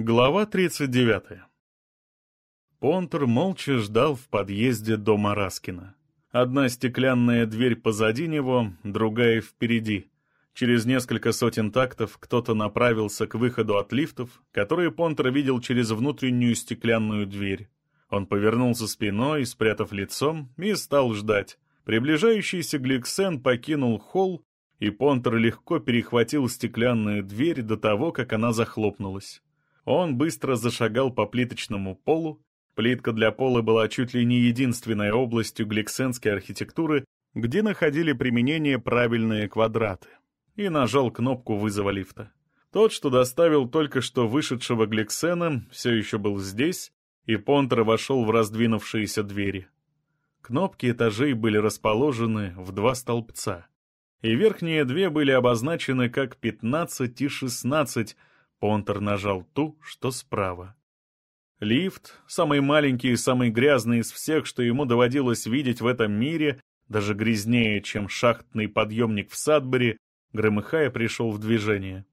Глава 39. Понтер молча ждал в подъезде дома Раскина. Одна стеклянная дверь позади него, другая впереди. Через несколько сотен тактов кто-то направился к выходу от лифтов, которые Понтер видел через внутреннюю стеклянную дверь. Он повернулся спиной, спрятав лицом, и стал ждать. Приближающийся Гликсен покинул холл, и Понтер легко перехватил стеклянную дверь до того, как она захлопнулась. Он быстро зашагал по плиточному полу. Плитка для пола была чуть ли не единственной областью гликсенской архитектуры, где находили применение правильные квадраты, и нажал кнопку вызова лифта. Тот, что доставил только что вышедшего Гликсена, все еще был здесь, и Понтер вошел в раздвинувшиеся двери. Кнопки этажей были расположены в два столбца, и верхние две были обозначены как 15 и 16, Понтер нажал ту, что справа. Лифт, самый маленький и самый грязный из всех, что ему доводилось видеть в этом мире, даже грязнее, чем шахтный подъемник в Садбери, громыхая пришел в движение.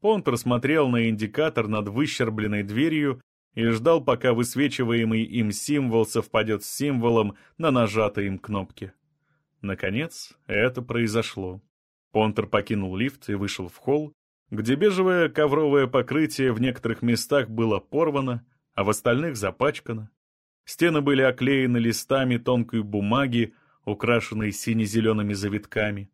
Понтер смотрел на индикатор над выщербленной дверью и ждал, пока высвечиваемый им символ совпадет с символом на нажатой им кнопке. Наконец, это произошло. Понтер покинул лифт и вышел в холл, где бежевое ковровое покрытие в некоторых местах было порвано, а в остальных запачкано. Стены были оклеены листами тонкой бумаги, украшенной сине-зелеными завитками.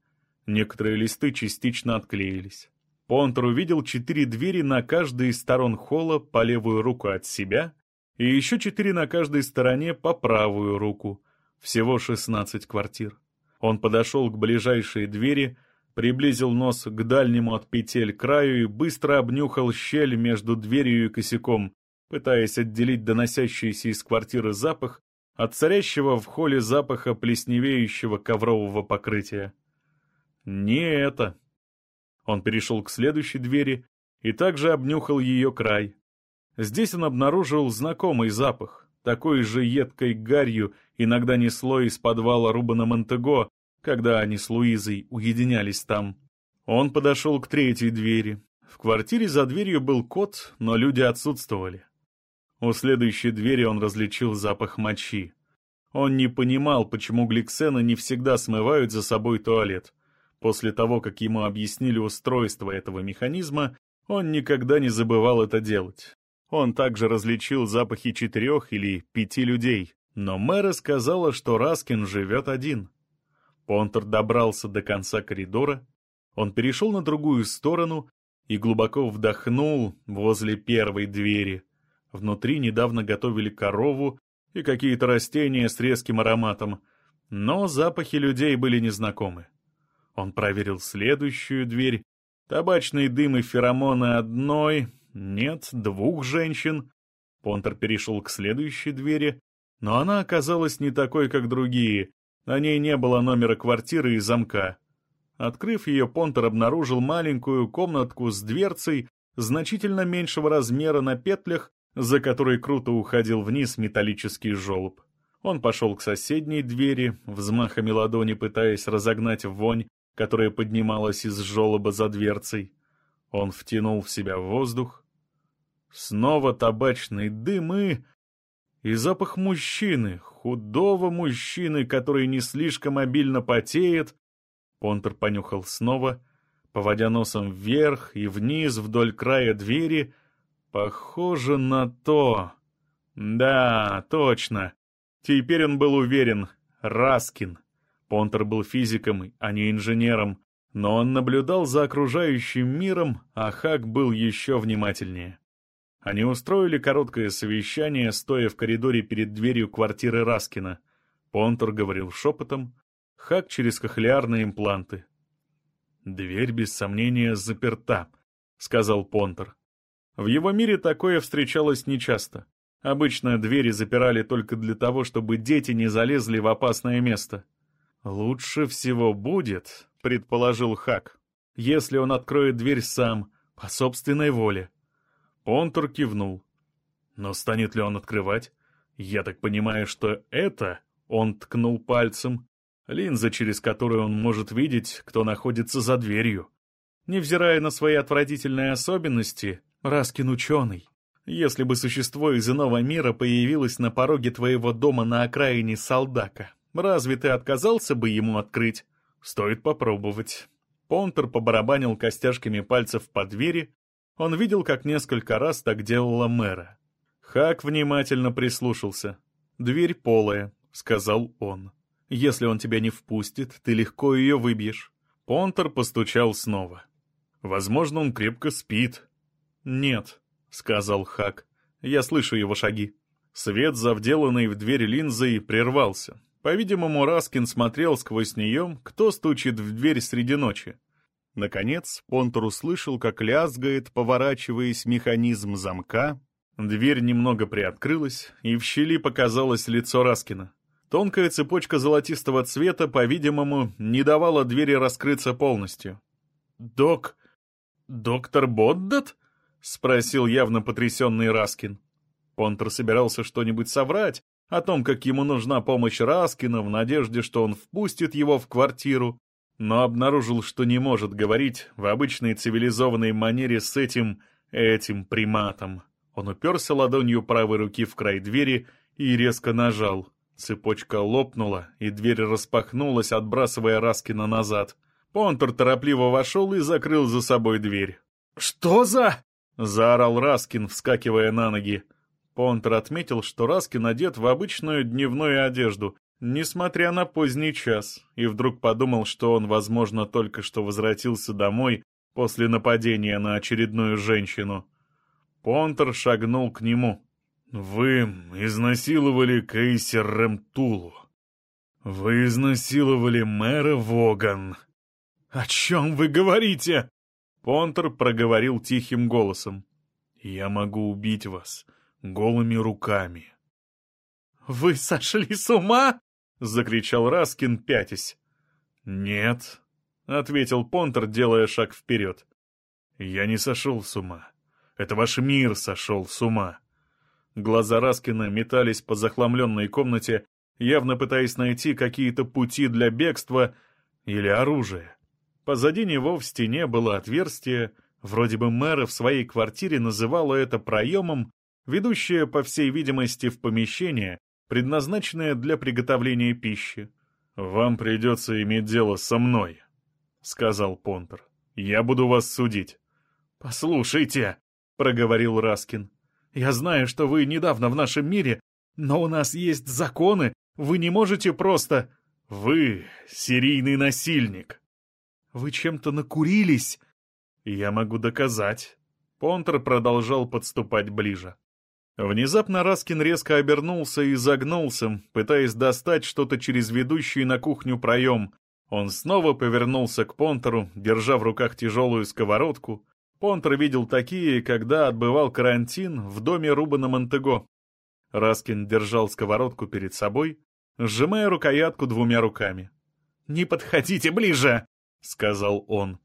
Некоторые листы частично отклеились. Понтер увидел четыре двери на каждой из сторон холла по левую руку от себя и еще четыре на каждой стороне по правую руку. Всего шестнадцать квартир. Он подошел к ближайшей двери — приблизил нос к дальнему от петель краю и быстро обнюхал щель между дверью и косяком, пытаясь отделить доносящийся из квартиры запах от царящего в холле запаха плесневеющего коврового покрытия. Не это. Он перешел к следующей двери и также обнюхал ее край. Здесь он обнаружил знакомый запах, такой же едкой гарью иногда несло из подвала Рубана Монтего, когда они с Луизой уединялись там. Он подошел к третьей двери. В квартире за дверью был кот, но люди отсутствовали. У следующей двери он различил запах мочи. Он не понимал, почему гликсены не всегда смывают за собой туалет. После того, как ему объяснили устройство этого механизма, он никогда не забывал это делать. Он также различил запахи четырех или пяти людей, но мэра сказала, что Раскин живет один. Понтер добрался до конца коридора, он перешел на другую сторону и глубоко вдохнул возле первой двери. Внутри недавно готовили корову и какие-то растения с резким ароматом, но запахи людей были незнакомы. Он проверил следующую дверь. Табачный дым и феромоны одной, нет, двух женщин. Понтер перешел к следующей двери, но она оказалась не такой, как другие, на ней не было номера квартиры и замка. Открыв ее, Понтер обнаружил маленькую комнатку с дверцей значительно меньшего размера на петлях, за которой круто уходил вниз металлический желоб. Он пошел к соседней двери, взмахами ладони пытаясь разогнать вонь, которая поднималась из желоба за дверцей. Он втянул в себя воздух. Снова табачный дым и и запах мужчины, худого мужчины, который не слишком обильно потеет. Понтер понюхал снова, поводя носом вверх и вниз вдоль края двери. Похоже на то. Да, точно. Теперь он был уверен. Раскин. Понтер был физиком, а не инженером, но он наблюдал за окружающим миром, а Хак был еще внимательнее. Они устроили короткое совещание, стоя в коридоре перед дверью квартиры Раскина. Понтер говорил шепотом, Хак через кохлеарные импланты. «Дверь, без сомнения, заперта», — сказал Понтер. В его мире такое встречалось нечасто. Обычно двери запирали только для того, чтобы дети не залезли в опасное место. «Лучше всего будет», — предположил Хак, — «если он откроет дверь сам, по собственной воле. Понтер кивнул. Но станет ли он открывать? Я так понимаю, что это, он ткнул пальцем, линза, через которую он может видеть, кто находится за дверью. Невзирая на свои отвратительные особенности, Раскин ученый. Если бы существо из иного мира появилось на пороге твоего дома на окраине Салдака, разве ты отказался бы ему открыть? Стоит попробовать. Понтер побарабанил костяшками пальцев по двери. Он видел, как несколько раз так делала мэра. Хак внимательно прислушался. «Дверь полая», — сказал он. «Если он тебя не впустит, ты легко ее выбьешь». Понтер постучал снова. «Возможно, он крепко спит». «Нет», — сказал Хак. «Я слышу его шаги». Свет, завделанный в дверь линзой, прервался. По-видимому, Раскин смотрел сквозь нее, кто стучит в дверь среди ночи. Наконец, Понтер услышал, как лязгает, поворачиваясь механизм замка. Дверь немного приоткрылась, и в щели показалось лицо Раскина. Тонкая цепочка золотистого цвета, по-видимому, не давала двери раскрыться полностью. «Док... доктор Боддат?» — спросил явно потрясенный Раскин. Понтер собирался что-нибудь соврать о том, как ему нужна помощь Раскина в надежде, что он впустит его в квартиру, но обнаружил, что не может говорить в обычной цивилизованной манере с этим... этим приматом. Он уперся ладонью правой руки в край двери и резко нажал. Цепочка лопнула, и дверь распахнулась, отбрасывая Раскина назад. Понтер торопливо вошел и закрыл за собой дверь. «Что за...» — заорал Раскин, вскакивая на ноги. Понтер отметил, что Раскин одет в обычную дневную одежду, несмотря на поздний час, и вдруг подумал, что он, возможно, только что возвратился домой после нападения на очередную женщину. Понтер шагнул к нему. «Вы изнасиловали Кейсер Ремтулу. Вы изнасиловали мэра Воган». «О чем вы говорите?» Понтер проговорил тихим голосом. «Я могу убить вас голыми руками». «Вы сошли с ума?» — закричал Раскин, пятясь. «Нет», — ответил Понтер, делая шаг вперед. «Я не сошел с ума. Это ваш мир сошел с ума». Глаза Раскина метались по захламленной комнате, явно пытаясь найти какие-то пути для бегства или оружие. Позади него в стене было отверстие, вроде бы мэра в своей квартире называла это проемом, ведущее, по всей видимости, в помещение, предназначенное для приготовления пищи. «Вам придется иметь дело со мной», — сказал Понтер. «Я буду вас судить». «Послушайте», — проговорил Раскин, — «я знаю, что вы недавно в нашем мире, но у нас есть законы, вы не можете просто...» «Вы серийный насильник». «Вы чем-то накурились?» «Я могу доказать». Понтер продолжал подступать ближе. Внезапно Раскин резко обернулся и загнулся, пытаясь достать что-то через ведущий на кухню проем. Он снова повернулся к Понтеру, держа в руках тяжелую сковородку. Понтер видел такие, когда отбывал карантин в доме Рубана Монтего. Раскин держал сковородку перед собой, сжимая рукоятку двумя руками. «Не подходите ближе!» — сказал он.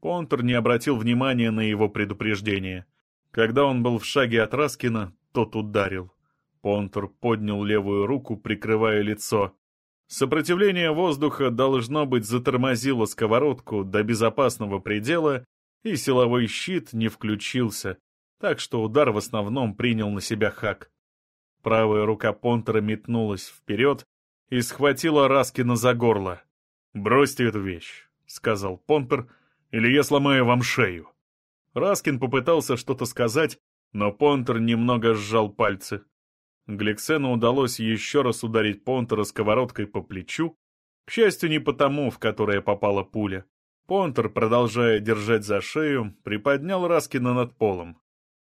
Понтер не обратил внимания на его предупреждение. Когда он был в шаге от Раскина, тот ударил. Понтер поднял левую руку, прикрывая лицо. Сопротивление воздуха, должно быть, затормозило сковородку до безопасного предела, и силовой щит не включился, так что удар в основном принял на себя хак. Правая рука Понтера метнулась вперед и схватила Раскина за горло. «Бросьте эту вещь», — сказал Понтер, — «или я сломаю вам шею». Раскин попытался что-то сказать, но Понтер немного сжал пальцы. Гликсену удалось еще раз ударить Понтера сковородкой по плечу, к счастью, не потому, в которое попала пуля. Понтер, продолжая держать за шею, приподнял Раскина над полом.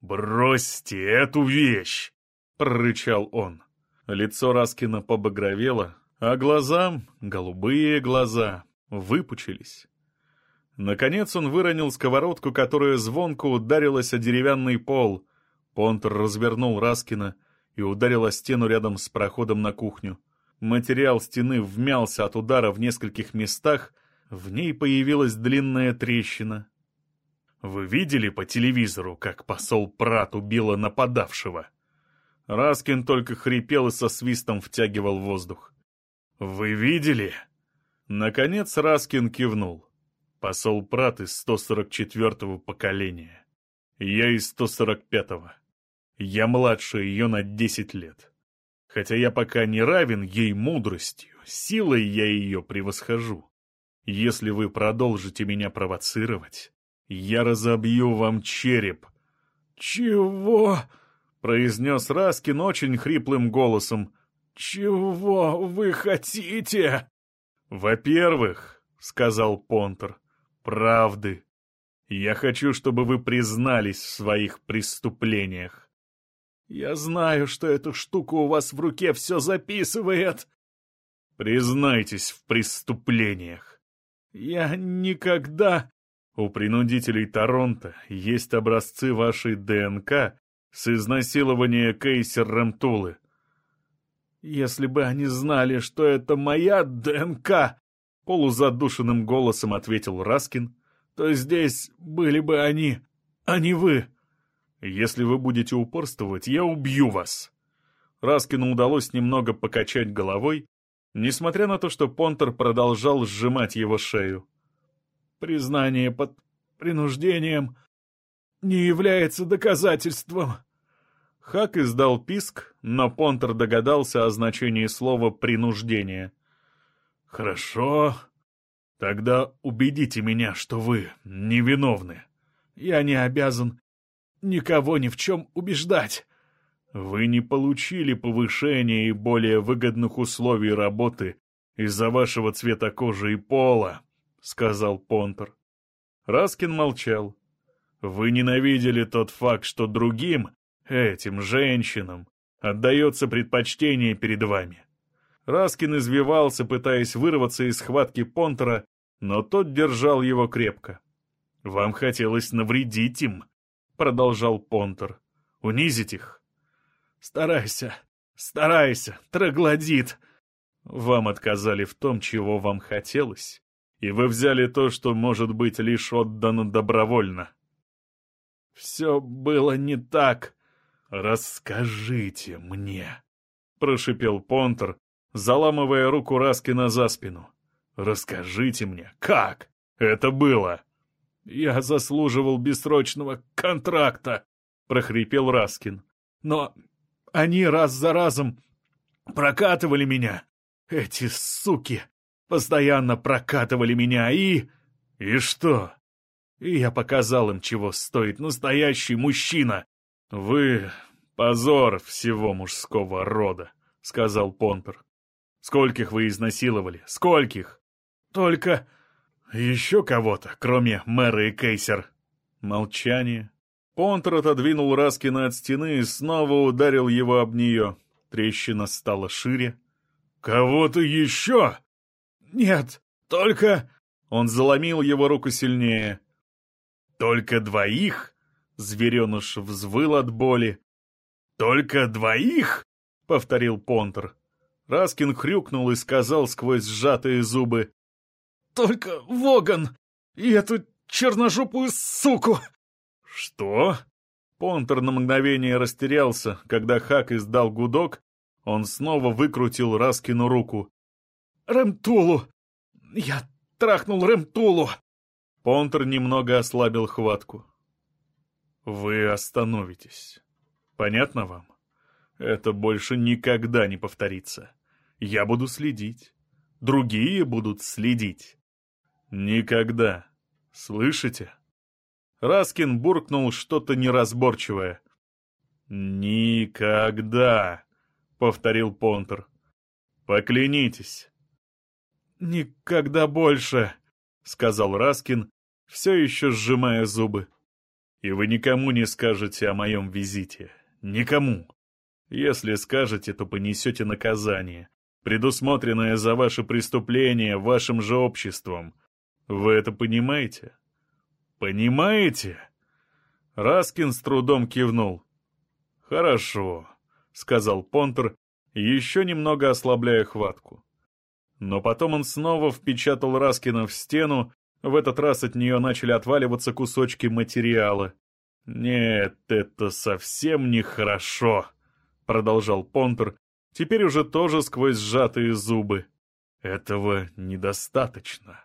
«Бросьте эту вещь!» — прорычал он. Лицо Раскина побагровело, а глаза, голубые глаза, выпучились. Наконец он выронил сковородку, которая звонко ударилась о деревянный пол. Понтер развернул Раскина и ударил о стену рядом с проходом на кухню. Материал стены вмялся от удара в нескольких местах, в ней появилась длинная трещина. «Вы видели по телевизору, как посол Прат убила нападавшего?» Раскин только хрипел и со свистом втягивал воздух. «Вы видели?» Наконец Раскин кивнул. Посол Прат из 144-го поколения. Я из 145-го. Я младше ее на десять лет. Хотя я пока не равен ей мудростью, силой я ее превосхожу. Если вы продолжите меня провоцировать, я разобью вам череп». «Чего?» — произнес Раскин очень хриплым голосом. «Чего вы хотите?» «Во-первых, — сказал Понтер, — правды. Я хочу, чтобы вы признались в своих преступлениях». «Я знаю, что эта штука у вас в руке все записывает». «Признайтесь в преступлениях». «Я никогда...» У принудителей Торонто есть образцы вашей ДНК с изнасилования Кейсер Рамтулы. «Если бы они знали, что это моя ДНК!» Полузадушенным голосом ответил Раскин. «То здесь были бы они, а не вы!» «Если вы будете упорствовать, я убью вас!» Раскину удалось немного покачать головой, несмотря на то, что Понтер продолжал сжимать его шею. «Признание под принуждением не является доказательством», Хак издал писк, но Понтер догадался о значении слова «принуждение». «Хорошо. Тогда убедите меня, что вы невиновны. Я не обязан никого ни в чем убеждать». «Вы не получили повышения и более выгодных условий работы из-за вашего цвета кожи и пола», — сказал Понтер. Раскин молчал. «Вы ненавидели тот факт, что другим Этим женщинам отдается предпочтение перед вами. Раскин извивался, пытаясь вырваться из схватки Понтера, но тот держал его крепко. «Вам хотелось навредить им», — продолжал Понтер. «Унизить их». «Старайся, старайся, троглодит!» Вам отказали в том, чего вам хотелось, и вы взяли то, что может быть лишь отдано добровольно. «Все было не так», «Расскажите мне», — прошипел Понтер, заламывая руку Раскина за спину. «Расскажите мне, как это было?» «Я заслуживал бессрочного контракта», — прохрипел Раскин. «Но они раз за разом прокатывали меня. Эти суки постоянно прокатывали меня и...» «И что?» «И я показал им, чего стоит настоящий мужчина, «Вы — позор всего мужского рода», — сказал Понтер. «Скольких вы изнасиловали? Скольких?» «Только еще кого-то, кроме мэра и Кейсер». Молчание. Понтер отодвинул Раскина от стены и снова ударил его об нее. Трещина стала шире. «Кого-то еще?» «Нет, только...» Он заломил его руку сильнее. «Только двоих?» Звереныш взвыл от боли. «Только двоих?» — повторил Понтер. Раскин хрюкнул и сказал сквозь сжатые зубы. «Только Воган и эту черножопую суку!» «Что?» Понтер на мгновение растерялся. Когда Хак издал гудок, он снова выкрутил Раскину руку. «Ремтулу! Я трахнул Ремтулу!» Понтер немного ослабил хватку. Вы остановитесь. Понятно вам? Это больше никогда не повторится. Я буду следить. Другие будут следить. Никогда. Слышите? Раскин буркнул что-то неразборчивое. «Никогда», — повторил Понтер. «Поклянитесь». «Никогда больше», — сказал Раскин, все еще сжимая зубы. И вы никому не скажете о моем визите. Никому. Если скажете, то понесете наказание, предусмотренное за ваше преступление вашим же обществом. Вы это понимаете? Понимаете? Раскин с трудом кивнул. «Хорошо», — сказал Понтер, еще немного ослабляя хватку. Но потом он снова впечатал Раскина в стену в этот раз от нее начали отваливаться кусочки материала. «Нет, это совсем нехорошо», — продолжал Понтер, теперь уже тоже сквозь сжатые зубы. «Этого недостаточно.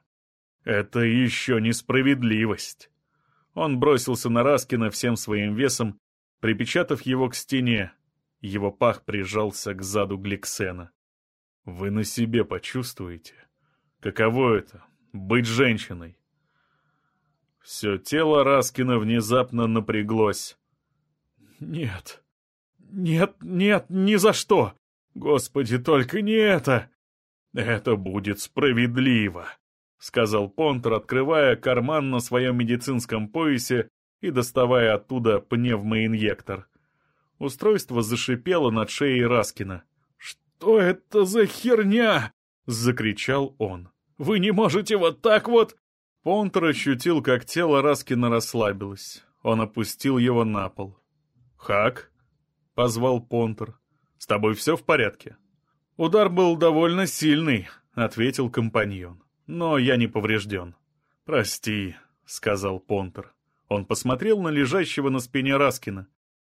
Это еще несправедливость». Он бросился на Раскина всем своим весом, Припечатав его к стене, его пах прижался к заду Гликсена. «Вы на себе почувствуете, каково это — быть женщиной?» Все тело Раскина внезапно напряглось. «Нет, нет, нет, ни за что! Господи, только не это!» «Это будет справедливо», — сказал Понтер, открывая карман на своем медицинском поясе и доставая оттуда пневмоинъектор. Устройство зашипело над шеей Раскина. «Что это за херня?» — закричал он. «Вы не можете вот так вот...» Понтер ощутил, как тело Раскина расслабилось. Он опустил его на пол. «Хак?» — позвал Понтер. «С тобой все в порядке?» «Удар был довольно сильный», — ответил компаньон. «Но я не поврежден». «Прости», — сказал Понтер. Он посмотрел на лежащего на спине Раскина,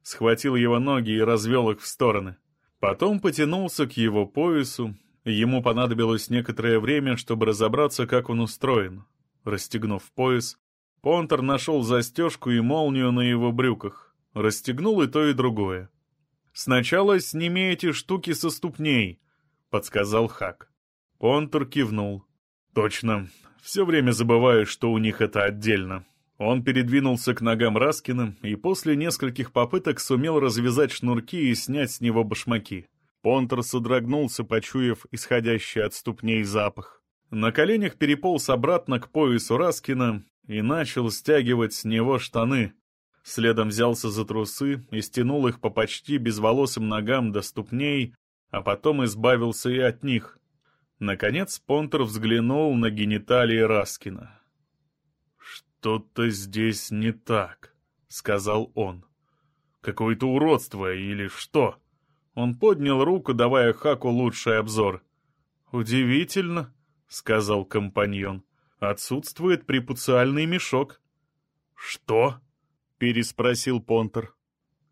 схватил его ноги и развел их в стороны. Потом потянулся к его поясу. Ему понадобилось некоторое время, чтобы разобраться, как он устроен. Расстегнув пояс, Понтер нашел застежку и молнию на его брюках. Расстегнул и то, и другое. «Сначала сними эти штуки со ступней», — подсказал Хак. Понтер кивнул. «Точно. Все время забываю, что у них это отдельно». Он передвинулся к ногам Раскина и после нескольких попыток сумел развязать шнурки и снять с него башмаки. Понтер содрогнулся, почуяв исходящий от ступней запах. На коленях переполз обратно к поясу Раскина и начал стягивать с него штаны. Следом взялся за трусы и стянул их по почти безволосым ногам до ступней, а потом избавился и от них. Наконец Понтер взглянул на гениталии Раскина. «Что-то здесь не так», — сказал он. «Какое-то уродство или что?» Он поднял руку, давая Хаку лучший обзор. «Удивительно», — сказал компаньон. «Отсутствует препуциальный мешок». «Что?» — переспросил Понтер.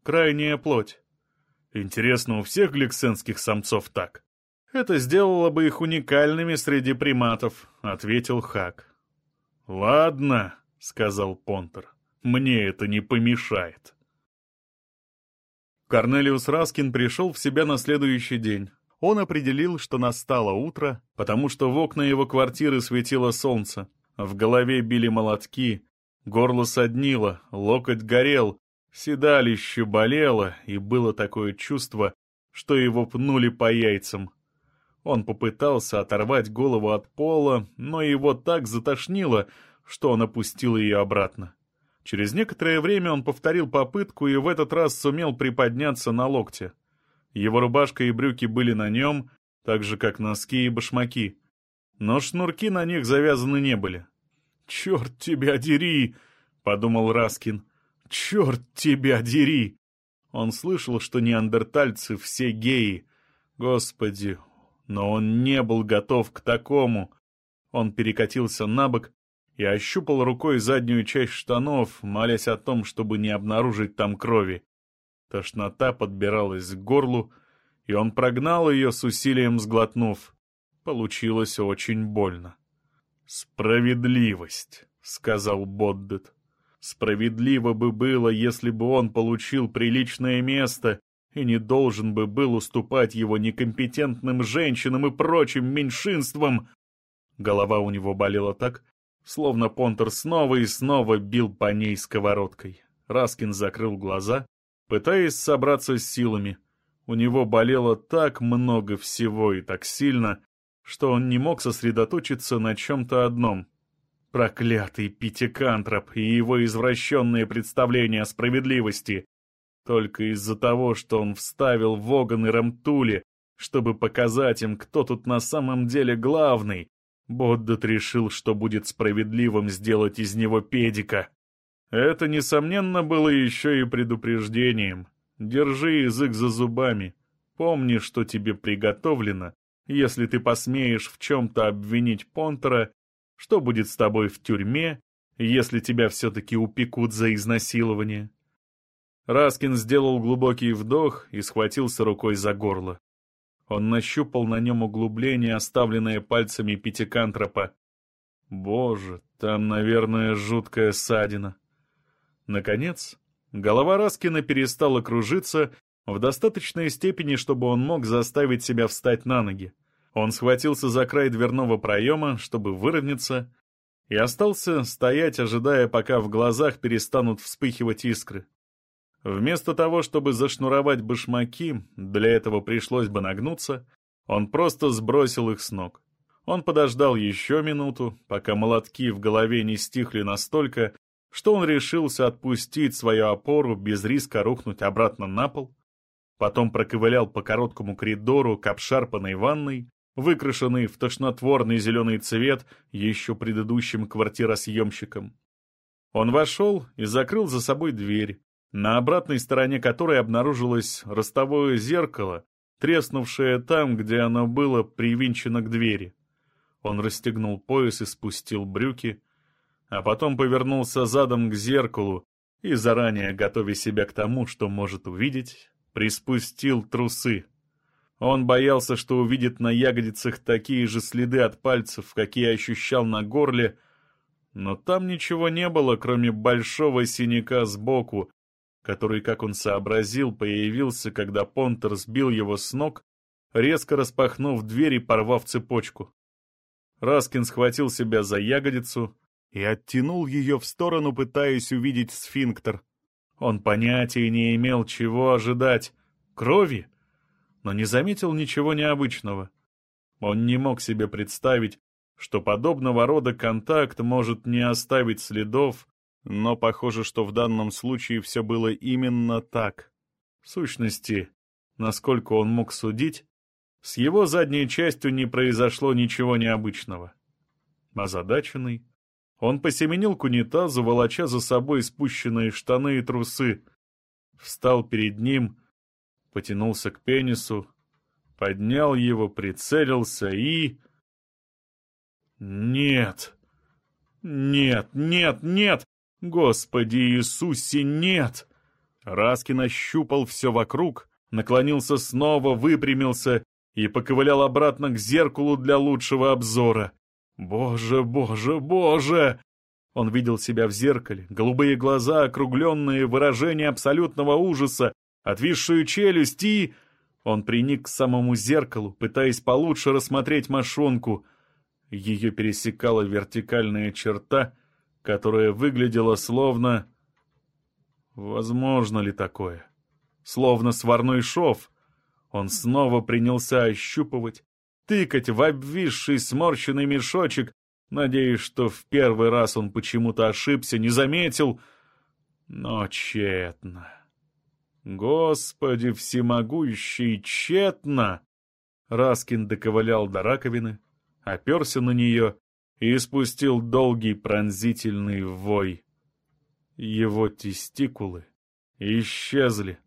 «Крайняя плоть. Интересно, у всех гликсенских самцов так?» «Это сделало бы их уникальными среди приматов», — ответил Хак. «Ладно», — сказал Понтер, — «мне это не помешает». Корнелиус Раскин пришел в себя на следующий день. Он определил, что настало утро, потому что в окна его квартиры светило солнце, в голове били молотки, горло соднило, локоть горел, седалище болело, и было такое чувство, что его пнули по яйцам. Он попытался оторвать голову от пола, но его так затошнило, что он опустил ее обратно. Через некоторое время он повторил попытку и в этот раз сумел приподняться на локте. Его рубашка и брюки были на нем, так же, как носки и башмаки. Но шнурки на них завязаны не были. «Черт тебя дери!» — подумал Раскин. «Черт тебя дери!» Он слышал, что неандертальцы все геи. Господи, но он не был готов к такому. Он перекатился на бок и ощупал рукой заднюю часть штанов, молясь о том, чтобы не обнаружить там крови. Тошнота подбиралась к горлу, и он прогнал ее с усилием сглотнув. Получилось очень больно. «Справедливость», — сказал Боддет. «Справедливо бы было, если бы он получил приличное место и не должен бы был уступать его некомпетентным женщинам и прочим меньшинствам». Голова у него болела так, словно Понтер снова и снова бил по ней сковородкой. Раскин закрыл глаза пытаясь собраться с силами. У него болело так много всего и так сильно, что он не мог сосредоточиться на чем-то одном. Проклятый Питекантроп и его извращенные представления о справедливости. Только из-за того, что он вставил Воган и Рамтули, чтобы показать им, кто тут на самом деле главный, Боддат решил, что будет справедливым сделать из него педика. Это, несомненно, было еще и предупреждением. Держи язык за зубами. Помни, что тебе приготовлено. Если ты посмеешь в чем-то обвинить Понтера, что будет с тобой в тюрьме, если тебя все-таки упекут за изнасилование? Раскин сделал глубокий вдох и схватился рукой за горло. Он нащупал на нем углубление, оставленное пальцами пятикантропа. Боже, там, наверное, жуткая ссадина. Наконец, Голова Раскина перестала кружиться в достаточной степени, чтобы он мог заставить себя встать на ноги. Он схватился за край дверного проема, чтобы выровняться, и остался стоять, ожидая, пока в глазах перестанут вспыхивать искры. Вместо того, чтобы зашнуровать башмаки, для этого пришлось бы нагнуться, он просто сбросил их с ног. Он подождал еще минуту, пока молотки в голове не стихли настолько, что он решился отпустить свою опору без риска рухнуть обратно на пол, потом проковылял по короткому коридору к обшарпанной ванной, выкрашенной в тошнотворный зеленый цвет еще предыдущим квартиросъемщиком. Он вошел и закрыл за собой дверь, на обратной стороне которой обнаружилось ростовое зеркало, треснувшее там, где оно было привинчено к двери. Он расстегнул пояс и спустил брюки, а потом повернулся задом к зеркалу и, заранее готовя себя к тому, что может увидеть, приспустил трусы. Он боялся, что увидит на ягодицах такие же следы от пальцев, какие ощущал на горле, но там ничего не было, кроме большого синяка сбоку, который, как он сообразил, появился, когда Понтер сбил его с ног, резко распахнув дверь и порвав цепочку. Раскин схватил себя за ягодицу и оттянул ее в сторону, пытаясь увидеть сфинктер. Он понятия не имел, чего ожидать. Крови? Но не заметил ничего необычного. Он не мог себе представить, что подобного рода контакт может не оставить следов, но похоже, что в данном случае все было именно так. В сущности, насколько он мог судить, с его задней частью не произошло ничего необычного. Озадаченный, он посеменил к унитазу, волоча за собой спущенные штаны и трусы, встал перед ним, потянулся к пенису, поднял его, прицелился и... Нет! Нет, нет, нет! Господи Иисусе, нет! Раскин ощупал все вокруг, наклонился снова, выпрямился и поковылял обратно к зеркалу для лучшего обзора. Боже, боже, боже! Он видел себя в зеркале, голубые глаза, округленные, выражение абсолютного ужаса, отвисшую челюсть и... Он приник к самому зеркалу, пытаясь получше рассмотреть мошонку. Ее пересекала вертикальная черта, которая выглядела словно... Возможно ли такое? Словно сварной шов — он снова принялся ощупывать, тыкать в обвисший сморщенный мешочек, надеясь, что в первый раз он почему-то ошибся, не заметил, но тщетно. Господи всемогущий, тщетно! Раскин доковылял до раковины, оперся на нее и испустил долгий пронзительный вой. Его тестикулы исчезли.